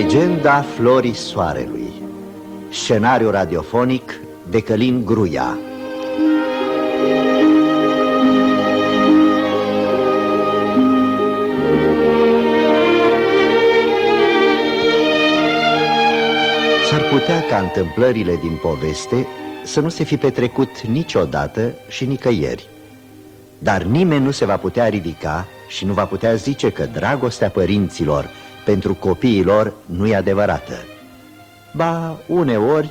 Legenda Florii Soarelui. Scenariu radiofonic de Călin Gruia. S-ar putea ca întâmplările din poveste să nu se fi petrecut niciodată și nicăieri. Dar nimeni nu se va putea ridica și nu va putea zice că dragostea părinților pentru copiii lor nu e adevărată. Ba, uneori,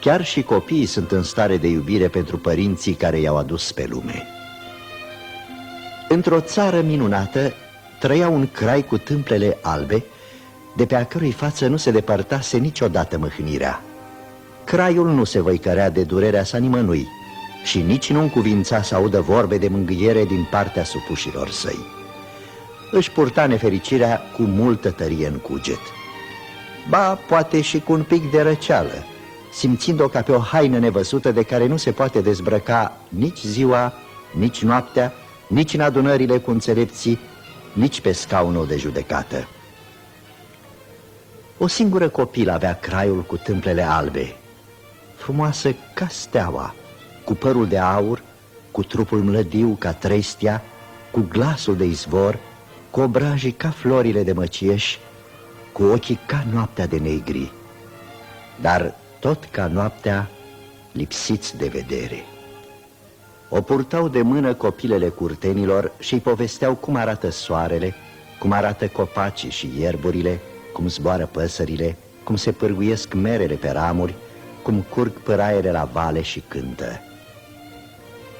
chiar și copiii sunt în stare de iubire pentru părinții care i-au adus pe lume. Într-o țară minunată trăia un crai cu tâmplele albe, de pe a cărui față nu se depărtase niciodată mâhnirea. Craiul nu se văicărea de durerea sa nimănui și nici nu încuvința să audă vorbe de mângâiere din partea supușilor săi își purta nefericirea cu multă tărie în cuget. Ba, poate și cu un pic de răceală, simțind-o ca pe o haină nevăzută de care nu se poate dezbrăca nici ziua, nici noaptea, nici în adunările cu înțelepții, nici pe scaunul de judecată. O singură copilă avea craiul cu tâmplele albe, frumoasă ca steaua, cu părul de aur, cu trupul mlădiu ca trestia, cu glasul de izvor, cu obrajii ca florile de măcieș, cu ochii ca noaptea de negri, dar tot ca noaptea lipsiți de vedere. O purtau de mână copilele curtenilor și îi povesteau cum arată soarele, cum arată copacii și ierburile, cum zboară păsările, cum se pârguiesc merele pe ramuri, cum curg păraiele la vale și cântă.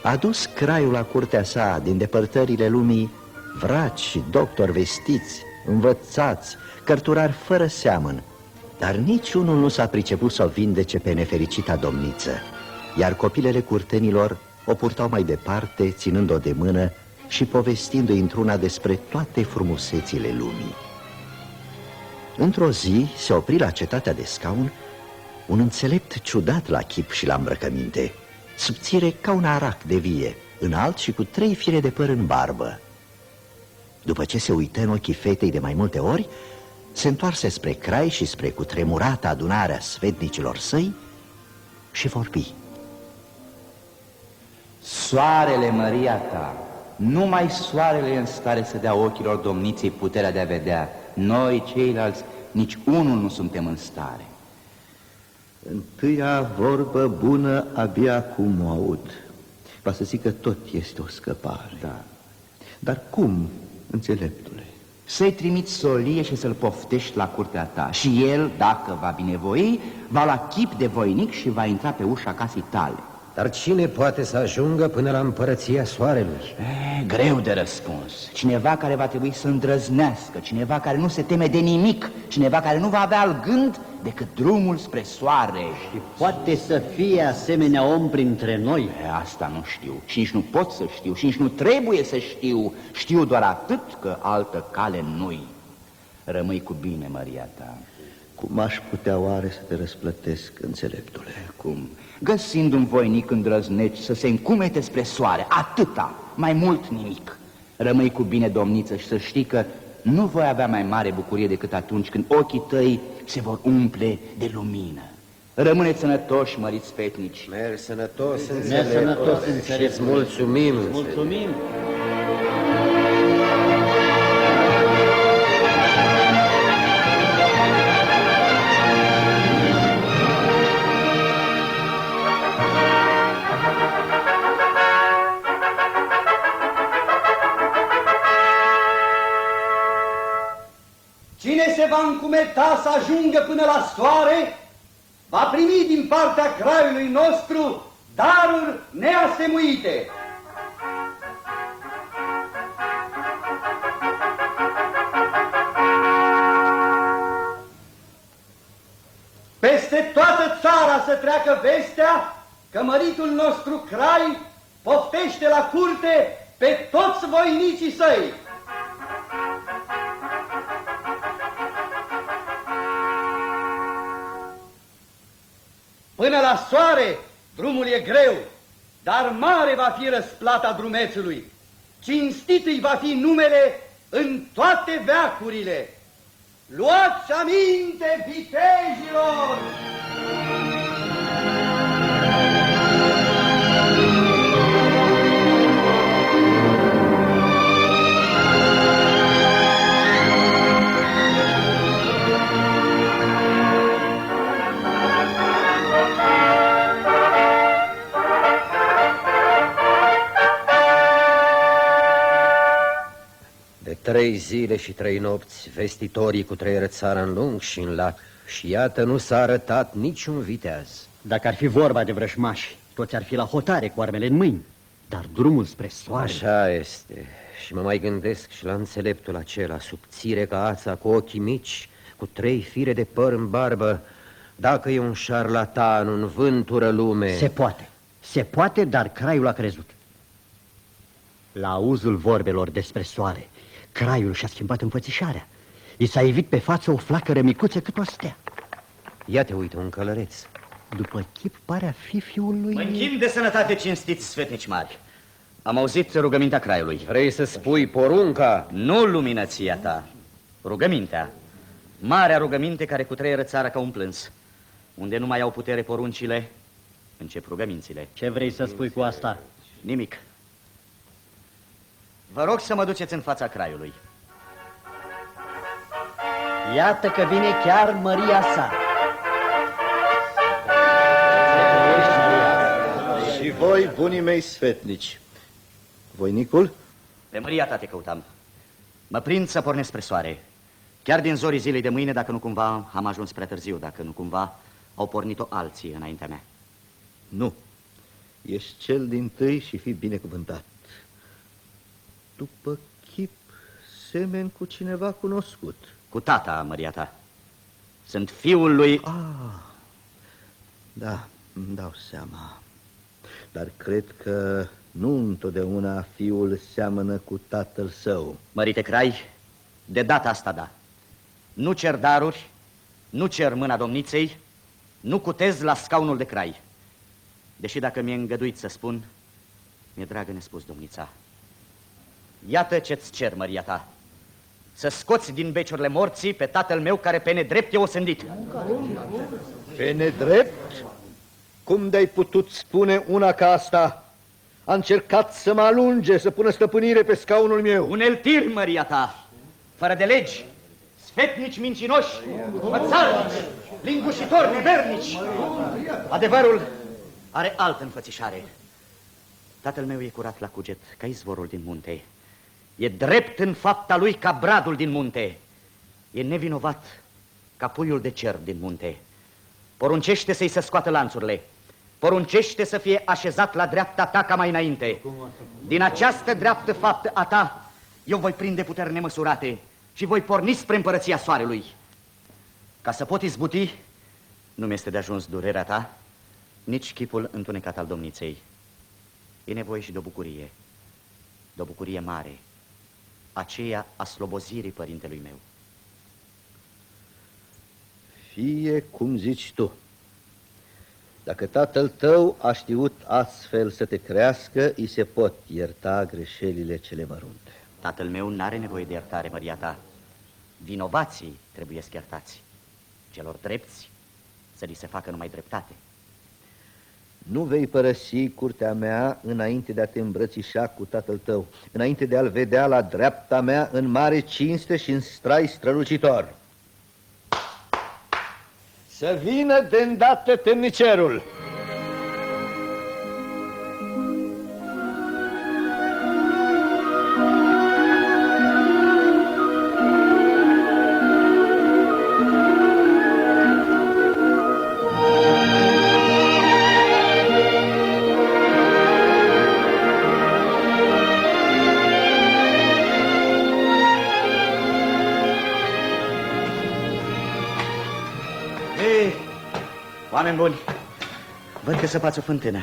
A dus craiul la curtea sa din depărtările lumii vraci și doctori vestiți, învățați, cărturari fără seamăn, dar niciunul nu s-a priceput să o vindece pe nefericita domniță, iar copilele curtenilor o purtau mai departe, ținând-o de mână și povestindu-i într-una despre toate frumusețile lumii. Într-o zi se opri la cetatea de scaun un înțelept ciudat la chip și la îmbrăcăminte, subțire ca un arac de vie, înalt și cu trei fire de păr în barbă. După ce se uită în ochii fetei de mai multe ori, se întoarse spre crai și spre cutremurata adunarea sfetnicilor săi și vorbi. Soarele, Maria ta, numai soarele e în stare să dea ochilor domniței puterea de a vedea. Noi, ceilalți, nici unul nu suntem în stare. Întâia vorbă bună abia acum o aud. Va să zic că tot este o scăpare. Da. Dar cum înțeleptule. Să-i trimiți solie și să-l poftești la curtea ta Și el, dacă va binevoi, va la chip de voinic și va intra pe ușa casei tale Dar cine poate să ajungă până la împărăția soarelui? E, greu de răspuns Cineva care va trebui să îndrăznească Cineva care nu se teme de nimic Cineva care nu va avea al gând decât drumul spre soare Și poate să fie asemenea om printre noi? E, asta nu știu. Și nici nu pot să știu. Și nici nu trebuie să știu. Știu doar atât că altă cale nu-i. Rămâi cu bine, Maria ta. Cum aș putea oare să te răsplătesc, înțeleptule? Cum? Găsind un voinic îndrăzneci să se încumete spre soare, atâta, mai mult nimic. Rămâi cu bine, domniță, și să știi că nu voi avea mai mare bucurie decât atunci când ochii tăi se vor umple de lumină. Rămâneți sănătoși, măriți fetnici. Mergi sănătos, Mergi sănătos, Și îți mulțumim. Mulțumim! Cine se va încumeta să ajungă până la soare, va primi din partea craiului nostru daruri neasemuite. Peste toată țara să treacă vestea că măritul nostru crai poftește la curte pe toți voinicii săi. Până la soare, drumul e greu, dar mare va fi răsplata drumețului. Cinstit îi va fi numele în toate veacurile. Luați aminte, vitejilor! Trei zile și trei nopți, vestitorii cu trei țara în lung și în lat. Și iată, nu s-a arătat niciun viteaz. Dacă ar fi vorba de vrășmași, toți ar fi la hotare cu armele în mâini. Dar drumul spre soare... Așa este. Și mă mai gândesc și la înțeleptul acela, subțire ca ața, cu ochii mici, cu trei fire de păr în barbă. Dacă e un șarlatan, un vântură lume... Se poate. Se poate, dar craiul a crezut. La auzul vorbelor despre soare, craiul și-a schimbat înfățișarea. I s-a evit pe față o flacără micuță cât o stea. Ia te uite, un călăreț. După chip pare a fi fiul lui... Mă închin de sănătate cinstiți sfetnici mari. Am auzit rugămintea craiului. Vrei să spui porunca? Nu luminăția ta, rugămintea. Marea rugăminte care cutreieră țara ca un plâns. Unde nu mai au putere poruncile, încep rugămințile. Ce vrei să spui cu asta? Nimic. Vă rog să mă duceți în fața craiului. Iată că vine chiar Maria sa. Și voi, bunii mei sfetnici. Voinicul? Pe Maria ta te căutam. Mă prind să pornesc spre soare. Chiar din zorii zilei de mâine, dacă nu cumva am ajuns prea târziu, dacă nu cumva au pornit-o alții înaintea mea. Nu. Ești cel din tâi și fi binecuvântat. După chip, semen cu cineva cunoscut. Cu tata, Maria ta. Sunt fiul lui... Ah, da, îmi dau seama. Dar cred că nu întotdeauna fiul seamănă cu tatăl său. Mărite Crai, de data asta da. Nu cer daruri, nu cer mâna domniței, nu cutez la scaunul de Crai. Deși dacă mi-e îngăduit să spun, mi-e dragă nespus, domnița. Iată ce-ți cer, Maria ta. Să scoți din beciurile morții pe tatăl meu care pe nedrept e osândit. Pe nedrept? Cum de-ai putut spune una ca asta? A încercat să mă alunge, să pună stăpânire pe scaunul meu. Uneltiri, Maria ta, fără de legi, sfetnici mincinoși, mățarnici, lingușitori, nevernici. Adevărul are altă înfățișare. Tatăl meu e curat la cuget, ca izvorul din munte. E drept în fapta lui ca bradul din munte. E nevinovat ca puiul de cer din munte. Poruncește să-i se scoată lanțurile. Poruncește să fie așezat la dreapta ta ca mai înainte. Din această dreaptă faptă a ta, eu voi prinde puteri nemăsurate și voi porni spre împărăția soarelui. Ca să pot izbuti, nu mi-este de ajuns durerea ta, nici chipul întunecat al domniței. E nevoie și de o bucurie, de o bucurie mare, aceea a slobozirii părintelui meu. Fie cum zici tu. Dacă tatăl tău a știut astfel să te crească, îi se pot ierta greșelile cele mărunte. Tatăl meu n-are nevoie de iertare, Maria ta. Vinovații trebuie să iertați. Celor drepți să li se facă numai dreptate. Nu vei părăsi curtea mea înainte de a te îmbrățișa cu tatăl tău, înainte de a-l vedea la dreapta mea în mare cinste și în strai strălucitor. Să vină de îndată temnicerul! Că săpați o fântână.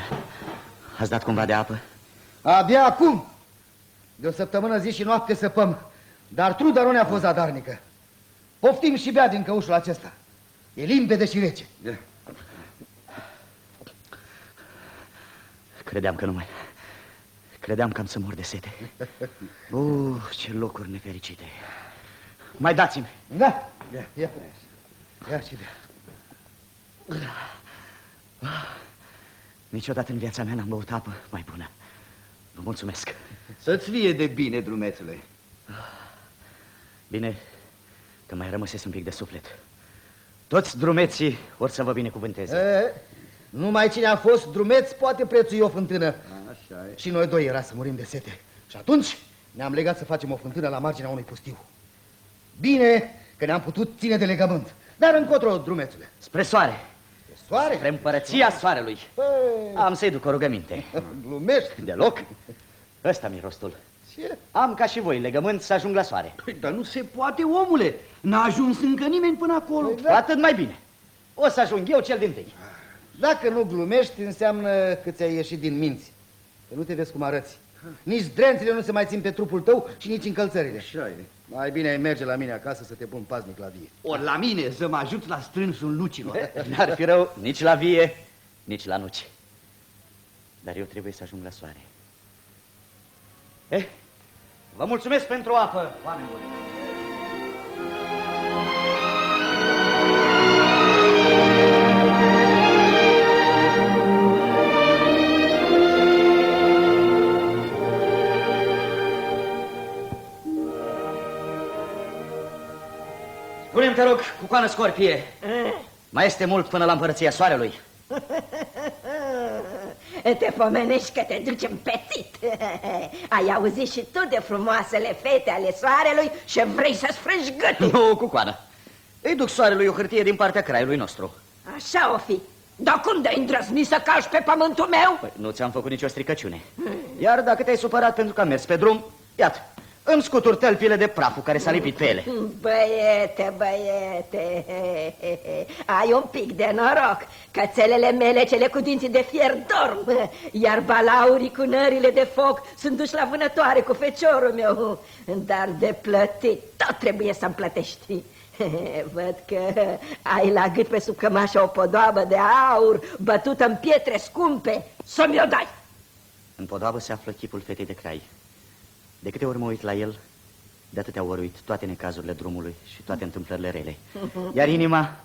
Ați dat cumva de apă? Abia acum! De o săptămână zi și noapte săpăm, dar truda nu ne-a fost zadarnică. Poftim și bea din căușul acesta. E limpede și rece. Credeam că nu mai... Credeam că am să mor de sete. Uh, ce locuri nefericite. Mai dați-mi. Da, Ia, ia, ia și bea. Niciodată în viața mea n-am băut apă mai bună. Vă mulțumesc. Să-ți fie de bine, drumețule. Bine că mai rămăsesc un pic de suflet. Toți drumeții or să vă binecuvânteze. E, numai cine a fost drumeț poate prețui o fântână. Așa e. Și noi doi era să murim de sete. Și atunci ne-am legat să facem o fântână la marginea unui pustiu. Bine că ne-am putut ține de legământ. Dar încotro, drumețule. Spre soare, E soare? spre împărăția soarelui. Păi, Am să-i duc o rugăminte. glumești. Deloc. Ăsta mi rostul. Ce? Am ca și voi legământ să ajung la soare. Păi, dar nu se poate, omule. N-a ajuns încă nimeni până acolo. Păi, Cu atât mai bine. O să ajung eu cel din tâi. Dacă nu glumești, înseamnă că ți-ai ieșit din minți. Că nu te vezi cum arăți. Nici zdrențele nu se mai țin pe trupul tău și nici încălțările. Așa e. Mai bine ai merge la mine acasă să te pun paznic la vie. Ori la mine să mă ajut la strânsul lucilor. N-ar fi rău nici la vie, nici la nuci. Dar eu trebuie să ajung la soare. Eh, vă mulțumesc pentru apă, oameni buni. Te rog, cu coană scorpie, mai este mult până la împărăția soarelui? Te pomenești că te duci împețit Ai auzit și tu de frumoasele fete ale soarelui și vrei să-ți frângi gâtul Nu, cu coană. Îi duc soarelui o hârtie din partea craiului nostru. Așa o fi Dar cum de-ai îndrăznit să calci pe pământul meu? Păi, nu ți-am făcut nicio stricăciune. Iar dacă te-ai supărat pentru că am mers pe drum, iată, îmi scutur tălpile de praful care s-a lipit pe ele. Băiete, băiete Ai un pic de noroc. Cățelele mele, cele cu dinții de fier dorm Iar balaurii cu nările de foc Sunt duși la vânătoare cu feciorul meu. Dar de plătit tot trebuie să-mi plătești. Văd că ai la gât pe sub cămașă o podoabă de aur Bătută în pietre scumpe. Să-mi o dai. În podoabă se află chipul fetei de crai. De câte ori mă uit la el, de atâtea ori uit toate necazurile drumului și toate întâmplările rele. Iar inima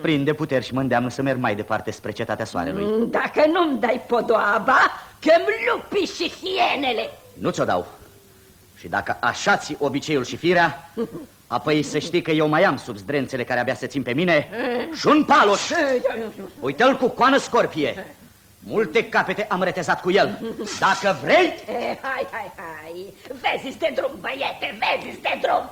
prinde puteri și mă îndeamnă să merg mai departe spre cetatea soarelui. Dacă nu-mi dai podoaba, chem lupii și hienele Nu ți-o dau. Și dacă așa ți obiceiul și firea, apoi să știi că eu mai am sub zdrențele care abia se țin pe mine și un paloș. Uite-l cu coană scorpie. Multe capete am retezat cu el. Dacă vrei, Eh, Hai, hai, hai, vezi de drum, băiete, vezi de drum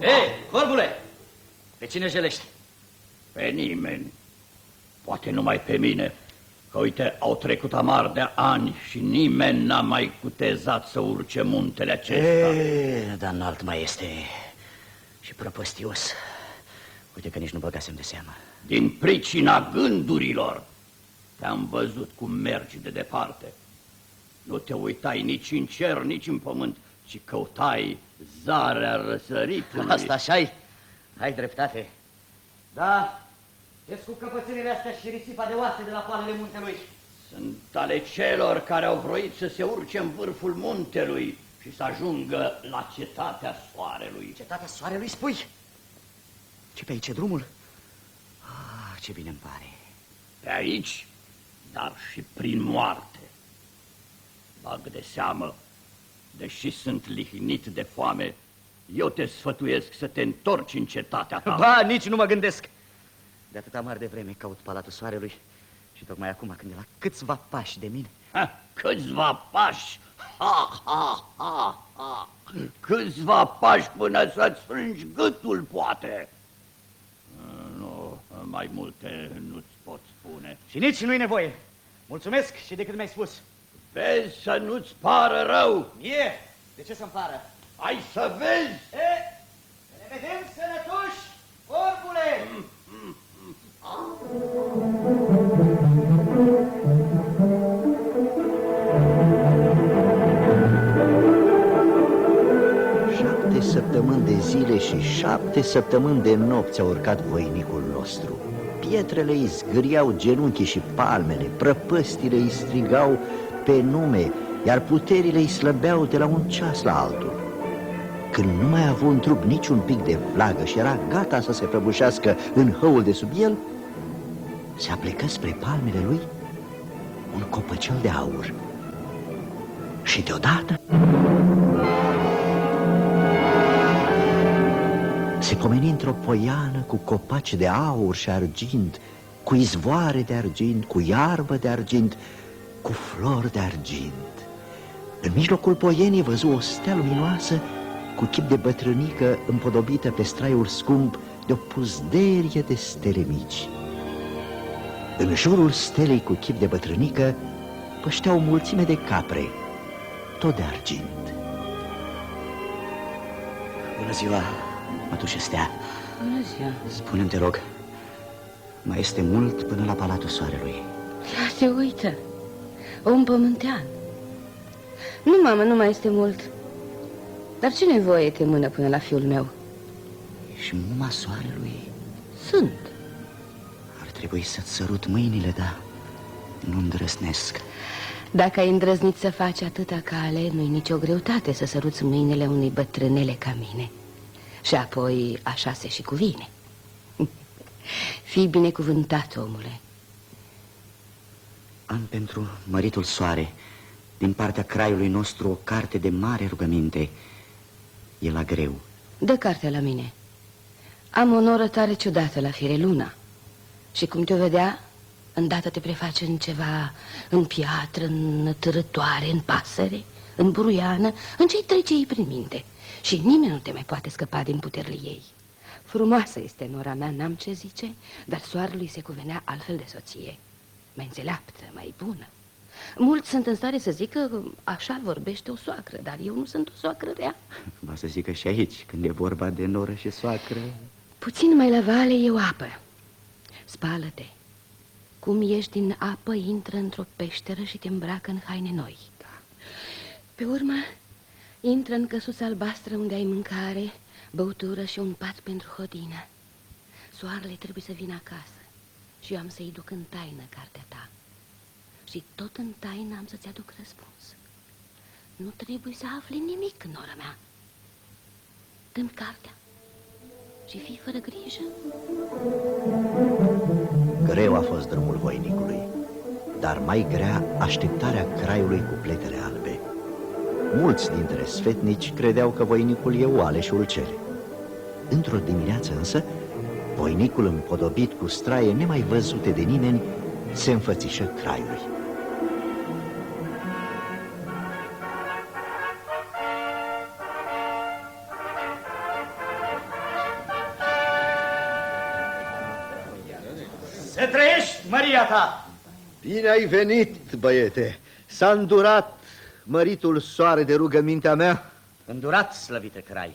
Ei, vorbule, pe cine jelești? Pe nimeni. Poate numai pe mine. Că uite, au trecut amar de ani și nimeni n-a mai cutezat să urce muntele acesta. E, dar înalt mai este și prăpăstios. Uite că nici nu băgasem de seamă. Din pricina gândurilor te-am văzut cum mergi de departe. Nu te uitai nici în cer, nici în pământ, ci căutai zarea răsăritului. Asta așa -i? Ai dreptate. Da, Vezi cu căpățânile astea și risipa de oase de la palele muntelui. Sunt ale celor care au vroit să se urce în vârful muntelui și să ajungă la cetatea soarelui. Cetatea soarelui spui? Ce pe aici e drumul? Ah, ce bine îmi pare. Pe aici, dar și prin moarte. Bag de seamă, deși sunt lihnit de foame, eu te sfătuiesc să te întorci în cetatea ta. Ba, nici nu mă gândesc. De atâta mare de vreme caut Palatul Soarelui și tocmai acum când e la câțiva pași de mine. Ha, câțiva pași, ha, ha, ha, ha. Câțiva pași până să-ți frângi gâtul, poate. Nu, mai multe nu-ți pot spune. Și nici nu-i nevoie. Mulțumesc și de cât mi-ai spus. Vezi să nu-ți pară rău. Mie? De ce să-mi pară? Hai să vezi! E, ne vedem sănătoși, Șapte săptămâni de zile și Și șapte săptămâni de nopți a urcat voinicul nostru. Pietrele îi zgâriau genunchii și palmele, prăpăstile îi strigau pe nume, iar puterile îi slăbeau de la un ceas la altul. Când nu mai avut în trup niciun pic de vlagă și era gata să se prăbușească în hăul de sub el, se aplecă spre palmele lui un copăcel de aur. Și deodată se pomeni într-o poiană cu copaci de aur și argint, cu izvoare de argint, cu iarbă de argint, cu flori de argint. În mijlocul poienii văzu o stea luminoasă cu chip de bătrânică împodobită pe straiul scump de o puzderie de stele mici. În jurul stelei cu chip de bătrânică păștea o mulțime de capre, tot de argint. Bună ziua, mătușe Stea. Bună ziua. Spune-mi, te rog, mai este mult până la Palatul Soarelui. Ia se uită. Om pământean. Nu, mamă, nu mai este mult. Dar ce nevoie te mână până la fiul meu? Și muma Soarelui Sunt. Ar trebui să-ți sărut mâinile, da? Nu îndrăsnesc. Dacă ai îndrăznit să faci atâta cale, nu-i nicio greutate să săruți mâinile unei bătrânele ca mine. Și apoi așa se și cuvine. Fii binecuvântat, omule. Am pentru măritul soare, din partea craiului nostru, o carte de mare rugăminte. E la greu. Dă cartea la mine. Am o noră tare ciudată la fire luna. Și cum te-o vedea, îndată te preface în ceva, în piatră, în târătoare, în pasăre, în bruiană, în ce-i trece ei prin minte. Și nimeni nu te mai poate scăpa din puterile ei. Frumoasă este nora mea, n-am ce zice, dar soarelui se cuvenea altfel de soție. Mai înțeleaptă, mai bună. Mulți sunt în stare să zică că așa vorbește o soacră, dar eu nu sunt o soacră rea. Va să zică și aici, când e vorba de noră și soacră. Puțin mai la vale e o apă. Spală-te. Cum ieși din apă, intră într-o peșteră și te îmbracă în haine noi. Pe urmă, intră în căsuța albastră unde ai mâncare, băutură și un pat pentru hodină. Soarele trebuie să vină acasă și eu am să-i duc în taină cartea ta. Și tot în taină am să-ți aduc răspuns. Nu trebuie să afli nimic, nora mea. Dă-mi cartea și fii fără grijă. Greu a fost drumul voinicului, dar mai grea așteptarea craiului cu pletele albe. Mulți dintre sfetnici credeau că voinicul e oale și ulcere. Într-o dimineață însă, voinicul împodobit cu straie nemai văzute de nimeni se înfățișă craiului. Ta! Bine ai venit, băiete! S-a îndurat măritul soare de rugămintea mea? Îndurat, slăvite crai.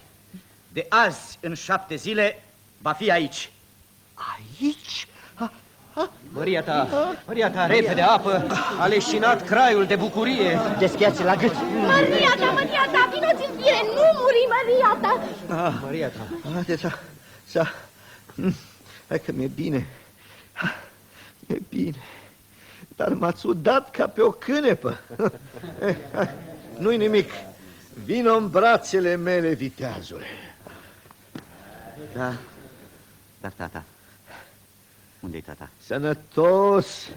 De azi, în șapte zile, va fi aici. Aici? Măria ta, Măria ta, repede apă, a leșinat craiul de bucurie. Deschiați la gât. Maria ta, Maria ta, vino-ți în fire, nu muri, Maria ta! Ah, Măria ta. Haide, sa, sa, Mm, hai că mi-e bine, Ah, mi-e bine, dar m-ați udat ca pe o cânepă. Eh, hai, Nu-i nimic, vino în brațele mele, viteazule. Da, dar tata, unde-i tata? Sănătos,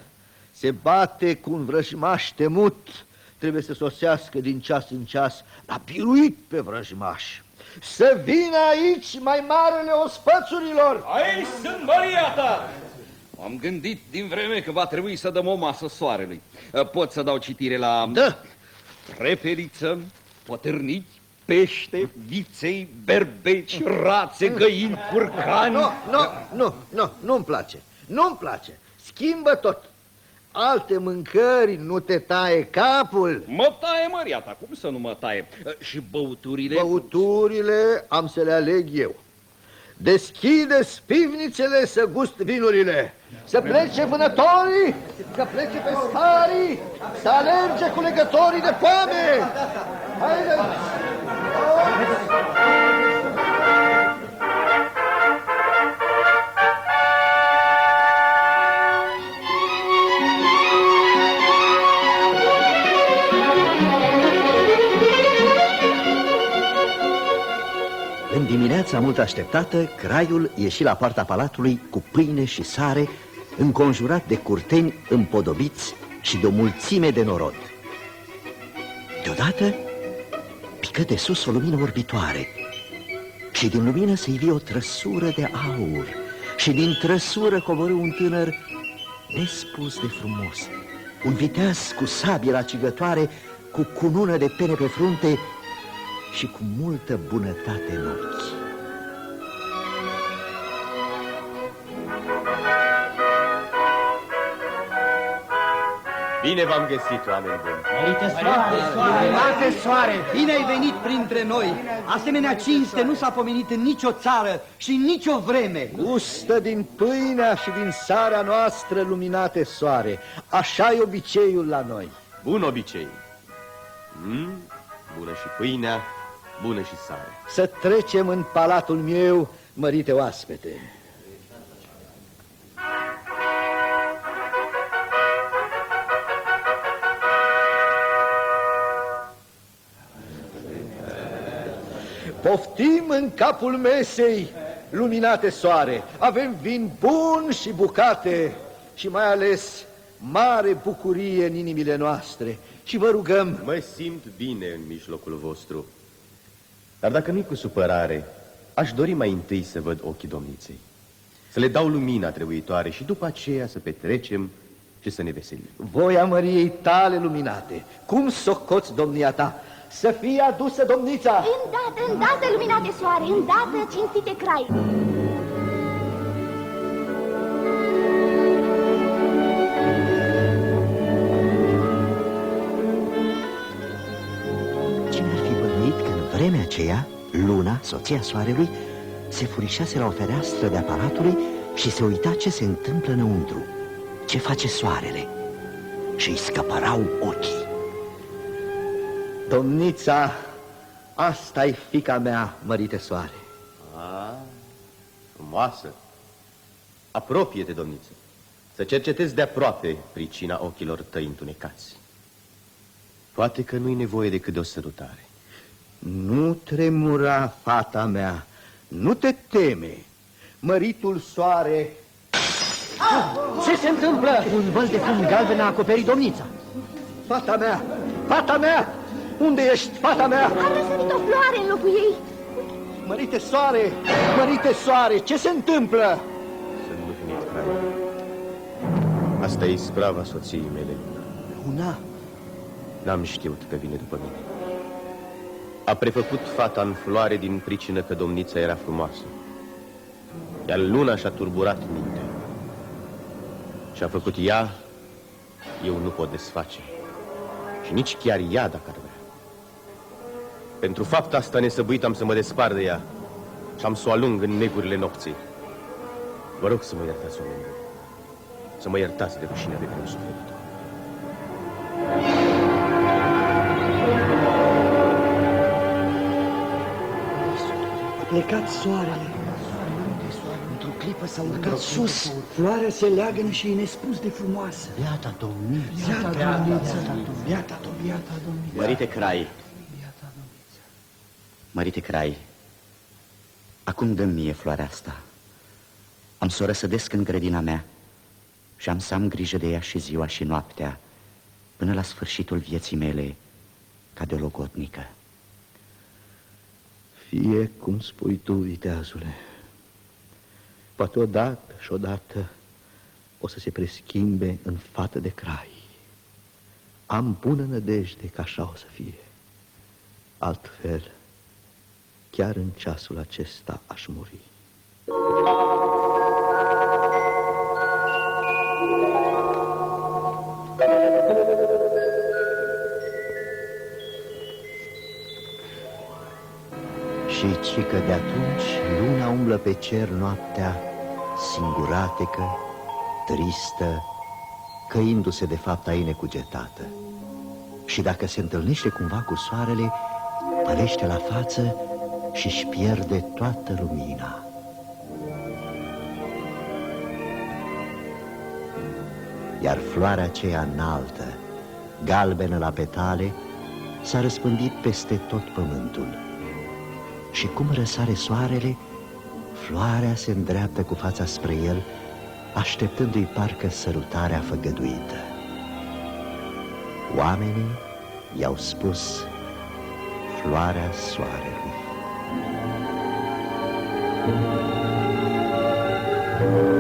se bate cu un vrăjmaș temut, trebuie să sosească din ceas în ceas, l-a biruit pe vrăjmaș. Să vină aici mai marele ospățurilor! Aici sunt Maria ta! Am gândit din vreme că va trebui să dăm o masă soarelui. Pot să dau citire la... Da. Repeliță, potârnici, pește, viței, berbeci, rațe, găini, curcani... Nu, nu, nu, nu, nu-mi place, nu-mi place. Schimbă tot. Alte mâncări nu te taie capul. Mă taie Maria ta, cum să nu mă taie? Și băuturile... Băuturile am să le aleg eu. Deschide spivnițele să gust vinurile. Să plece vânătorii, să plece pescarii, să alerge cu legătorii de foame. Haide! Dimineața mult așteptată, Craiul ieși la poarta palatului cu pâine și sare, înconjurat de curteni împodobiți și de o mulțime de norod. Deodată pică de sus o lumină orbitoare și din lumină se ivi o trăsură de aur și din trăsură coborâ un tânăr nespus de frumos, un viteaz cu sabie la cigătoare, cu cunună de pene pe frunte și cu multă bunătate în ochi. Bine v-am găsit, oameni buni. Mărite soare, Mărite soare, bine ai venit printre noi. Asemenea cinste nu s-a pomenit în nicio țară și în nicio vreme. Gustă din pâinea și din sarea noastră luminate soare. așa e obiceiul la noi. Bun obicei. Mm, bună și pâinea, bună și sare. Să trecem în palatul meu, mărite oaspete. Poftim în capul mesei, luminate soare. Avem vin bun și bucate și mai ales mare bucurie în inimile noastre. Și vă rugăm... Mă simt bine în mijlocul vostru. Dar dacă nu-i cu supărare, aș dori mai întâi să văd ochii domniței. Să le dau lumina trebuitoare și după aceea să petrecem și să ne veselim. Voia Măriei tale luminate, cum socoți domnia ta? Să fie adusă domnița! Îndată, îndată, lumina de soare, îndată, cinstite crai! Aceea, luna, soția soarelui, se furișase la o fereastră de aparatului și se uita ce se întâmplă înăuntru, ce face soarele și îi scăpărau ochii. Domnița, asta e fica mea, mărite soare. A, frumoasă. Apropie-te, domniță, să cercetezi de aproape pricina ochilor tăi întunecați. Poate că nu-i nevoie decât de o sărutare. Nu tremura, fata mea, nu te teme. Măritul soare... Ce se întâmplă? Un văl de fum galben a acoperit domnița. Fata mea, fata mea, unde ești, fata mea? A răsărit o floare în locul ei. Mărite soare, mărite soare, ce se întâmplă? Să nu finit crai. Asta e isprava soției mele. Una? N-am știut că vine după mine. A prefăcut fata în floare din pricină că domnița era frumoasă. Iar luna și-a turburat mintea. Și-a făcut ea, eu nu pot desface. Și nici chiar ea, dacă ar vrea. Pentru fapta asta nesăbuit am să mă despar de ea și am să o alung în negurile nopții. Vă rog să mă iertați, oameni Să mă iertați de rușinea de care suferit. A plecat soarele. Într-o clipă s-a urcat sus. Floarea se leagănă și e nespus de frumoasă. Beata domniță. Beata domniță. Beata domniță. Mărite Crai, Mărite Crai, acum dă mie floarea asta. Am să o răsădesc în grădina mea și am să am grijă de ea și ziua și noaptea, până la sfârșitul vieții mele, ca de o logotnică. Fie cum spui tu, viteazule. Poate odată și odată o să se preschimbe în fată de crai. Am bună nădejde că așa o să fie. Altfel, chiar în ceasul acesta aș muri. Și ci că de atunci luna umblă pe cer noaptea singuratecă, tristă, căindu-se de fapt a ei necugetată. Și dacă se întâlnește cumva cu soarele, pălește la față și își pierde toată lumina. Iar floarea aceea înaltă, galbenă la petale, s-a răspândit peste tot pământul. Și cum răsare soarele, floarea se îndreaptă cu fața spre el, așteptându-i parcă sărutarea făgăduită. Oamenii i-au spus floarea soarelui. Thank you.